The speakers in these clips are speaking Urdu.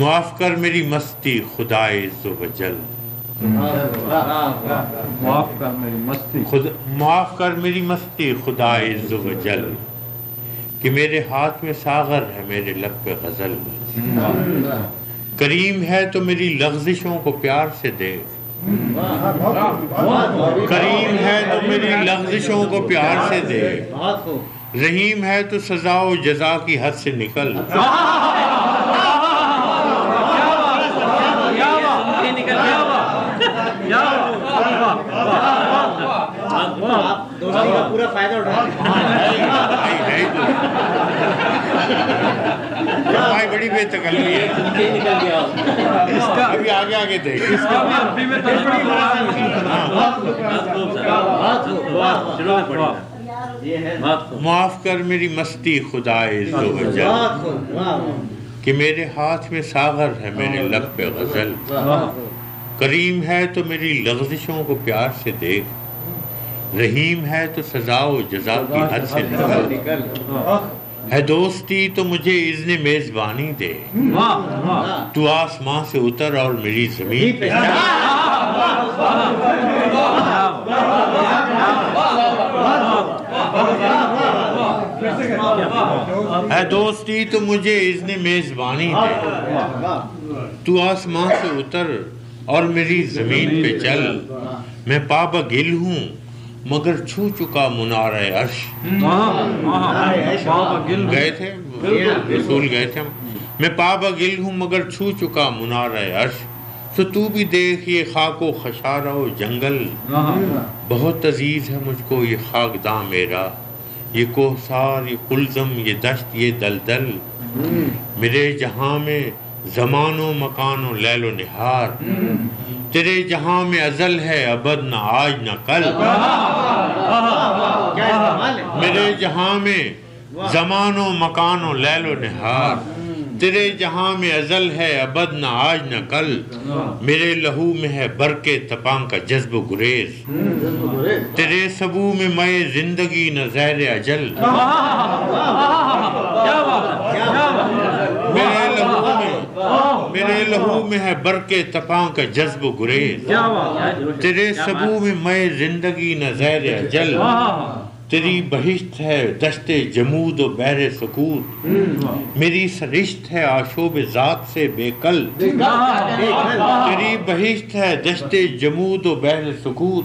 معاف کر میری مستی خدائے جل۔ معاف کر میری مستی۔ معاف کر میری مستی خدائے جل۔ کہ میرے ہاتھ میں ساغر ہے میرے لب پہ غزل۔ کریم ہے تو میری لغزشوں کو پیار سے دیکھ۔ کریم ہے تو میری لغزشوں کو پیار سے دیکھ۔ رحیم ہے تو سزا و جزا کی حد سے نکل۔ پورا فائدہ بھائی بڑی بے ہے ابھی آگے آگے دیکھ اس کا بھی عربی میں ترجمہ معاف کر میری مستی خدائے کہ میرے ہاتھ میں ساغر ہے میرے لب پہ غزل۔ کریم ہے تو میری لغزشوں کو پیار سے دیکھ۔ رحیم ہے تو سزا و جزا کی حد سے نکل ہے دوستی تو مجھے اذن میزبانی دے تو آسمان سے اتر اور میری زمین پہ ہے دوستی تو مجھے اذن میزبانی دے تو آسمان سے اتر اور میری زمین پہ چل میں پابا گل ہوں مگر چھو چکا منار عرش۔ گئے تھے؟ رسول گئے تھے۔ میں پابا گل ہوں مگر چھو چکا منار عرش۔ تو تو بھی دیکھ یہ خاک و خشارہ و جنگل۔ بہت عزیز ہے مجھ کو یہ خاک داں میرا۔ یہ کوہسار، یہ قلزم، یہ دشت، یہ دلدل۔ میرے جہاں میں زمان و مکان و لیل و نہار۔ تیرے جہاں میں ازل ہے ابد نہ آج نہ کل میرے جہاں میں زمان و مکان و لیل و نہار تیرے جہاں میں ازل ہے ابد نہ آج نہ کل میرے لہو میں ہے برق تپاں کا جذب و گریز تیرے سبو میں میں زندگی نہ زہر اجل میرے میرے لہو میں ہے برق تپاں کا جذب و گریز۔ تیرے سبو میں میں زندگی نہ زہر اجل تیری بہشت ہے دشت جمود و بیر سکوت۔ میری سرشت ہے آشوب ذات سے بے کل۔ تیری بہشت ہے دشت جمود و بیر سکوت۔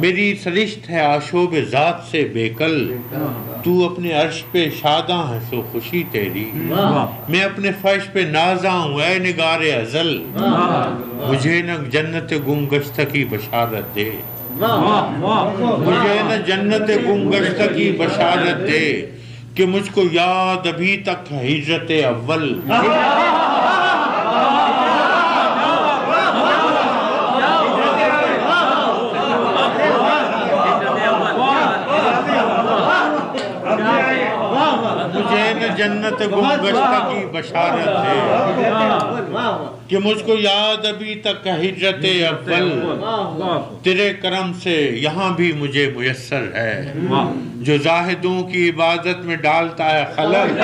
میری سرشت ہے آشوب ذات سے بے کل۔ تو اپنے عرش پہ شاداں ہے سو خوشی تیری۔ میں اپنے فرش پہ نازاں ہوں، اے نگار ازل۔ مجھے نہ جنت گم گشتہ کی بشارت دے۔ مجھے نہ جنت گنگشت کی بشارت دے کہ مجھ کو یاد ابھی تک ہجرت اول۔ جنت گنگشت کی بشارت دے کہ مجھ کو یاد ابھی تک ہجرت اول۔ تیرے کرم سے یہاں بھی مجھے میسر ہے۔ جو زاہدوں کی عبادت میں ڈالتا ہے خلل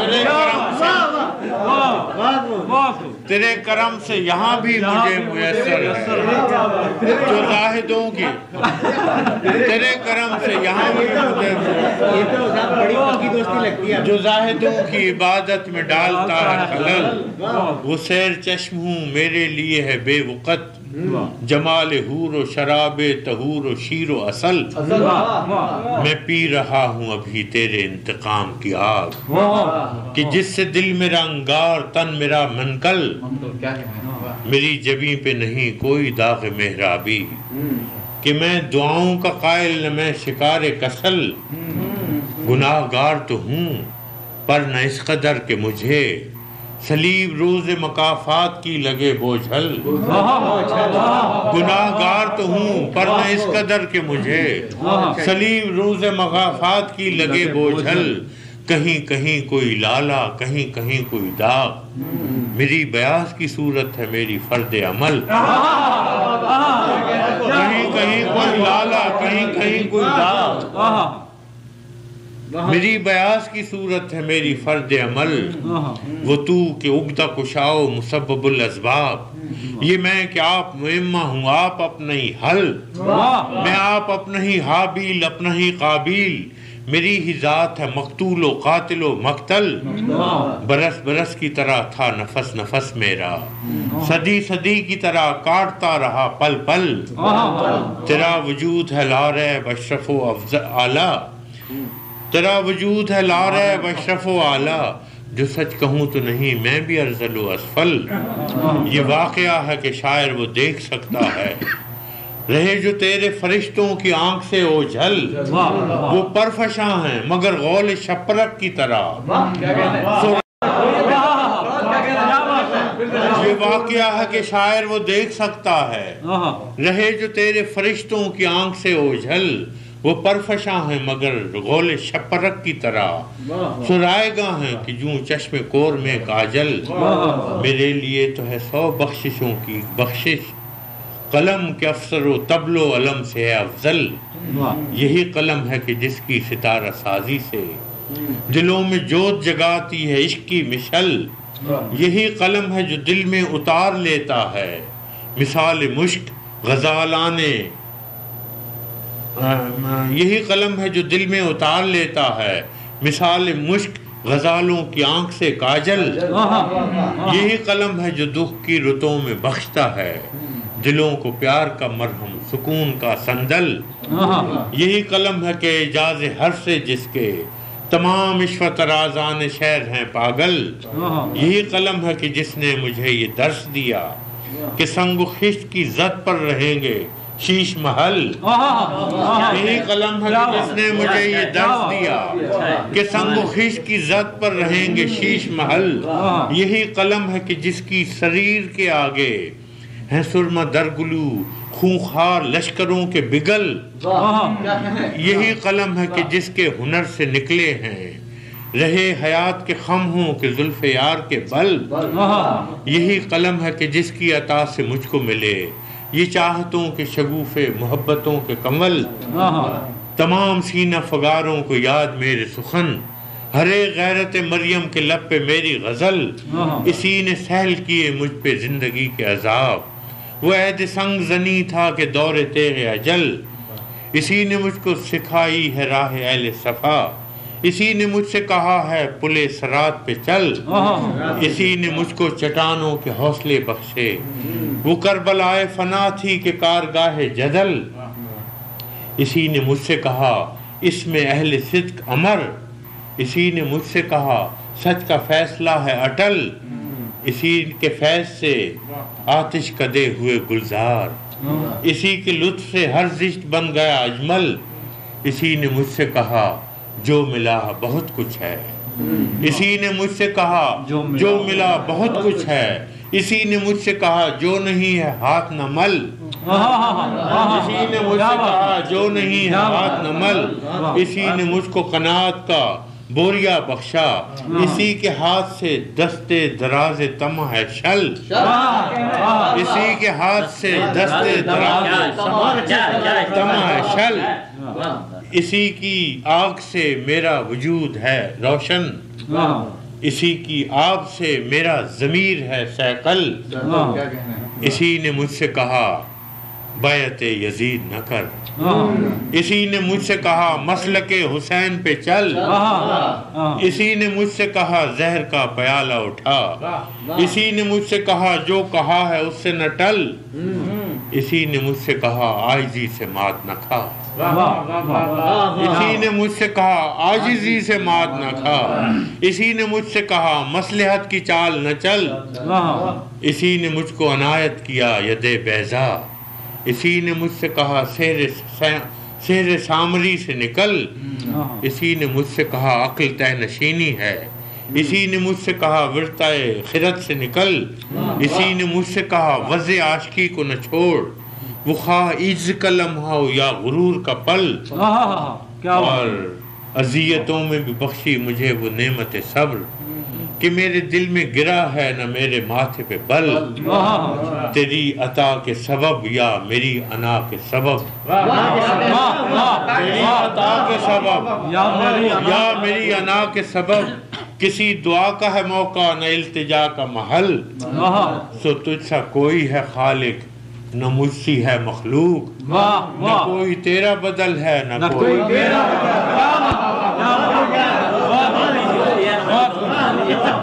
تیرے کرم سے تیرے کرم سے یہاں بھی مجھے میسر ہے۔ جو زاہدوں کی۔ تیرے کرم سے یہاں بھی مجھے جو زاہدوں کی عبادت میں ڈالتا ہے خلل وہ سیر چشم ہوں میرے لیے ہے بے وقت۔ جمال حور و شراب تہور و شیر و اصل۔ میں پی رہا ہوں ابھی تیرے انتقام کی آگ۔ کہ جس سے دل میرا انگار تن میرا منکل میری جبی پہ نہیں کوئی داغ محرابی۔ کہ میں دعاؤں کا قائل نہ میں شکار کسل۔ گناہ گار تو ہوں پر نہ اس قدر کہ مجھے۔ سلیب روز مقافات کی لگے بوجھل۔ گناہ گار تو ہوں، پر نہ اس قدر کہ مجھے۔ سلیب روز مقافات کی لگے بوجھل۔ کہیں کہیں کوئی لالا، کہیں کہیں کوئی داغ۔ میری بیاس کی صورت ہے میری فرد عمل۔ کہیں کہیں کوئی لالا، کہیں کہیں کوئی لا میری بیاس کی صورت ہے میری فرد عمل۔ وہ تو کہ اگتا کشاؤ مسبب الاسباب۔ یہ میں کہ آپ معمہ ہوں آپ اپنا ہی حل۔ میں آپ اپنا ہی حابیل اپنا ہی قابیل۔ میری ہی ذات ہے مقتول و قاتل و مقتل۔ برس برس کی طرح تھا نفس نفس میرا۔ صدی صدی کی طرح کاٹتا رہا پل پل۔ تیرا وجود ہے لارے بشرف و افضل اعلیٰ۔ تیرا وجود ہے لار بشرف و اعلیٰ۔ جو سچ کہوں تو نہیں میں بھی ارزل و اسفل۔ یہ واقعہ ہے کہ شاعر وہ دیکھ سکتا ہے۔ رہے جو تیرے فرشتوں کی آنکھ سے او جھل۔ وہ پرفشاں ہیں مگر غول شپرک کی طرح۔ یہ واقعہ ہے کہ شاعر وہ دیکھ سکتا ہے۔ رہے جو تیرے فرشتوں کی آنکھ سے او جھل۔ وہ پرفشاں ہیں مگر غول شپرک کی طرح۔ سرائے گا ہیں کہ جوں چشم کور میں کاجل میرے لیے تو ہے سو بخششوں کی بخشش۔ قلم کے افسر و تبل و علم سے ہے افضل۔ یہی قلم ہے کہ جس کی ستارہ سازی سے۔ دلوں میں جوت جگاتی ہے عشق کی مشل۔ یہی قلم ہے جو دل میں اتار لیتا ہے۔ مثال مشک غزالانے ہاں، ہاں، یہی قلم ہے جو دل میں اتار لیتا ہے۔ مثال مشک غزالوں کی آنکھ سے کاجل۔ یہی قلم ہے جو دکھ کی رتوں میں بخشتا ہے۔ دلوں کو پیار کا مرہم، سکون کا سندل۔ یہی قلم ہے کہ اجاز ہر سے جس کے۔ تمام عشوت رازان شہر ہیں پاگل۔ یہی قلم ہے کہ جس نے مجھے یہ درس دیا کہ سنگ و خشت کی زد پر رہیں گے۔ شیش محل. یہی قلم ہے جس نے مجھے یہ درس دیا کہ سنگ و خیش کی زد پر رہیں گے شیش محل. یہی قلم ہے کہ جس کی سریر کے آگے ہیں سرما درگلو خونخار لشکروں کے بگل. یہی قلم ہے کہ جس کے ہنر سے نکلے ہیں، رہے حیات کے خم ہوں کہ ظلف یار کے بل. یہی قلم ہے کہ جس کی عطا سے مجھ کو ملے۔ یہ چاہتوں کے شگوف محبتوں کے کمل تمام سینہ فگاروں کو یاد میرے سخن ہرے غیرت مریم کے لب پہ میری غزل اسی نے سہل کیے مجھ پہ زندگی کے عذاب۔ وہ عید سنگ زنی تھا کہ دور تیغ اجل اسی نے مجھ کو سکھائی ہے راہ اہل صفا۔ اسی نے مجھ سے کہا ہے پلے سرات پہ چل۔ اسی نے مجھ کو چٹانوں کے حوصلے بخشے۔ وہ کربلائے فنا تھی کہ کارگاہ جدل۔ اسی نے مجھ سے کہا اس میں اہل صدق امر۔ اسی نے مجھ سے کہا سچ کا فیصلہ ہے اٹل۔ اسی کے فیض سے آتش کدے ہوئے گلزار۔ اسی کے لطف سے ہر زشت بن گیا اجمل۔ اسی نے مجھ سے کہا جو ملا بہت کچھ ہے۔ اسی نے مجھ سے کہا جو ملا بہت کچھ ہے۔ اسی نے مجھ سے کہا جو نہیں ہے ہاتھ نہ مل۔ اسی نے مجھ سے کہا جو نہیں ہے ہاتھ نہ مل۔ اسی نے مجھ کو قناعت کا بوریا بخشا اسی کے ہاتھ سے دستے دراز تم ہے شل۔ اسی کے ہاتھ سے دستے دراز تم ہے شل۔ اسی کی آگ سے میرا وجود ہے روشن۔ اسی کی آگ سے میرا ضمیر ہے سیکل۔ اسی نے مجھ سے کہا بیعت یزید نہ کر۔ اسی نے مجھ سے کہا مسلک حسین پہ چل۔ اسی نے مجھ سے کہا زہر کا پیالہ اٹھا۔ اسی نے مجھ سے کہا جو کہا ہے اس سے نہ ٹل۔ اسی نے مجھ سے کہا آئزی سے مات نہ کھا۔ اسی نے مجھ سے کہا آجزی سے مات نہ کھا۔ اسی نے مجھ سے کہا مسلحت کی چال نہ چل۔ اسی نے مجھ کو عنایت کیا ید بیزا اسی نے مجھ سے کہا سیر سامری سے نکل۔ اسی نے مجھ سے کہا عقل تے نشینی ہے۔ اسی نے مجھ سے کہا ورتائے خرد سے نکل۔ اسی نے مجھ سے کہا وز عاشقی کو نہ چھوڑ۔ وہ خواہ عز کا لمحہ ہو یا غرور کا پل۔ اور اذیتوں میں بھی بخشی مجھے وہ نعمت صبر۔ کہ میرے دل میں گرا ہے نہ میرے ماتھے پہ بل۔ تیری عطا کے سبب یا میری انا کے سبب۔ تیری عطا کے سبب یا میری انا۔ کے سبب۔ کسی دعا کا ہے موقع نہ التجا کا محل۔ سو تجھ سا کوئی ہے خالق نہ مجھ سی ہے مخلوق۔ نہ کوئی تیرا بدل ہے نہ کوئی کوئی میرا